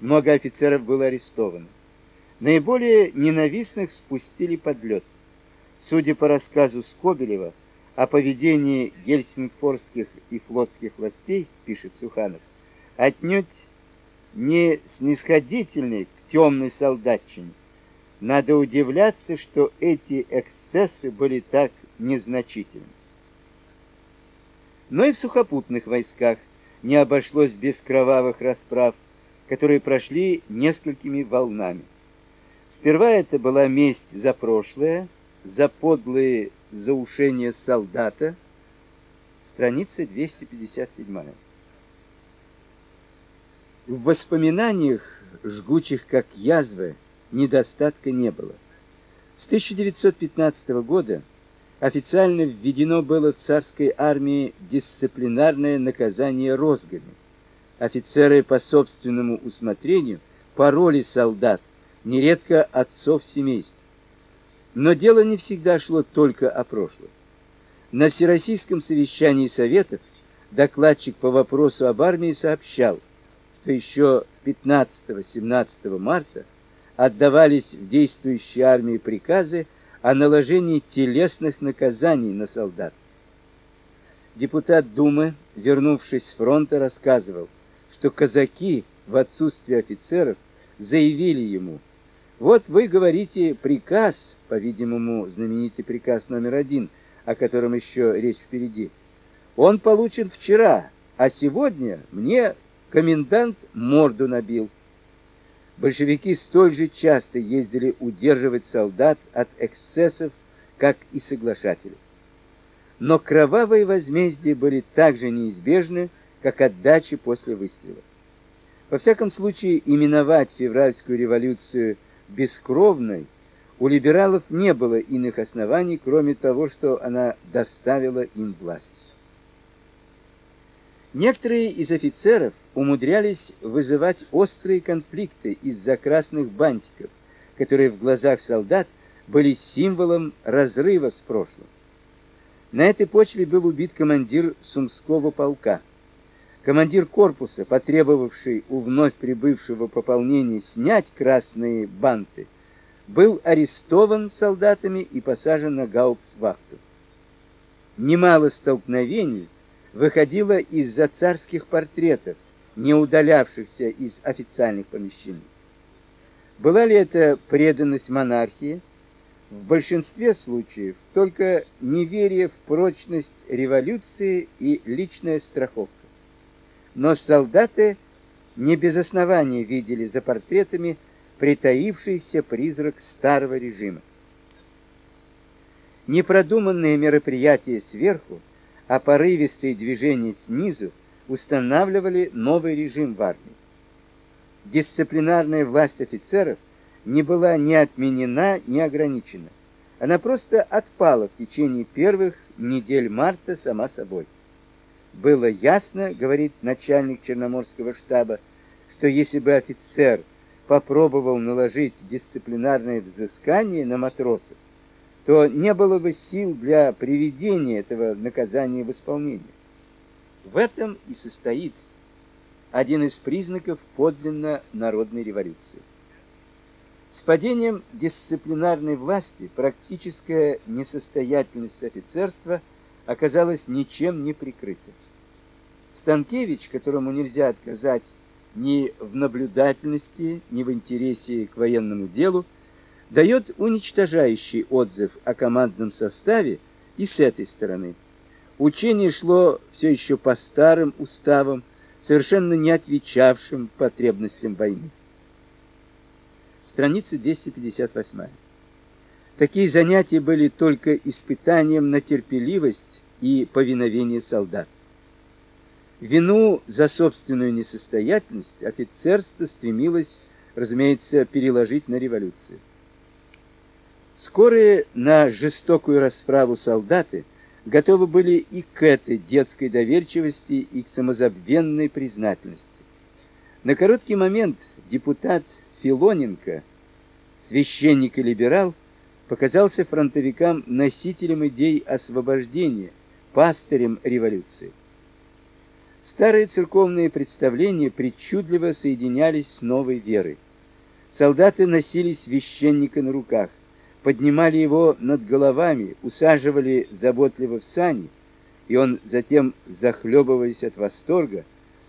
Много офицеров было арестовано. Наиболее ненавистных спустили под лед. Судя по рассказу Скобелева о поведении гельсингфорских и флотских властей, пишет Суханов, отнюдь не снисходительный к темной солдатчине. Надо удивляться, что эти эксцессы были так незначительны. Но и в сухопутных войсках не обошлось без кровавых расправ, которые прошли несколькими волнами. Сперва это была месть за прошлое, за подлые заушения солдата, страница 257. В воспоминаниях, жгучих как язвы, недостатка не было. С 1915 года официально введено было в царской армии дисциплинарное наказание розгами. Офицеры по собственному усмотрению пороли солдат, нередко отцов семейств. Но дело не всегда шло только о прошлом. На Всероссийском совещании Советов докладчик по вопросу об армии сообщал, что еще 15-17 марта отдавались в действующей армии приказы о наложении телесных наказаний на солдат. Депутат Думы, вернувшись с фронта, рассказывал, что казаки в отсутствие офицеров заявили ему: "Вот вы говорите приказ, по-видимому, знаменитый приказ номер один, о котором еще речь впереди. Он получен вчера, а сегодня мне комендант морду набил". Большевики столь же часто ездили удерживать солдат от эксцессов, как и соглашатели. Но кровавые возмездия были так же неизбежны, как отдачи после выстрела. Во всяком случае, именовать февральскую революцию бескровной у либералов не было иных оснований, кроме того, что она доставила им власть. Некоторые из офицеров умудрялись вызывать острые конфликты из-за красных бантиков, которые в глазах солдат были символом разрыва с прошлым. На этой почве был убит командир Сумского полка. Командир корпуса, потребовавший у вновь прибывшего пополнения снять красные банты, был арестован солдатами и посажен на гауптвахту. Немало столкновений выходило из-за царских портретов, не удалявшихся из официальных помещений. Была ли это преданность монархии? В большинстве случаев только неверие в прочность революции и личная страховка но солдаты не без основания видели за портретами притаившийся призрак старого режима. Непродуманные мероприятия сверху, а порывистые движения снизу устанавливали новый режим в армии. Дисциплинарная власть офицеров не была ни отменена, ни ограничена. Она просто отпала в течение первых недель марта сама собой было ясно, говорит начальник Черноморского штаба, что если бы офицер попробовал наложить дисциплинарное взыскание на матросов, то не было бы сил для приведения этого наказания в исполнение. В этом и состоит один из признаков подлинно народной революции. С падением дисциплинарной власти практическая несостоятельность офицерства оказалась ничем не прикрыта. Станкевич, которому нельзя отказать ни в наблюдательности, ни в интересе к военному делу, дает уничтожающий отзыв о командном составе и с этой стороны. Учение шло все еще по старым уставам, совершенно не отвечавшим потребностям войны. Страница 258. Такие занятия были только испытанием на терпеливость и повиновение солдат. Вину за собственную несостоятельность офицерство стремилось, разумеется, переложить на революцию. Скорые на жестокую расправу солдаты готовы были и к этой детской доверчивости, и к самозабвенной признательности. На короткий момент депутат Филоненко, священник и либерал, показался фронтовикам носителем идей освобождения, пастырем революции. Старые церковные представления причудливо соединялись с новой верой. Солдаты носили священника на руках, поднимали его над головами, усаживали заботливо в сани, и он затем, захлебываясь от восторга,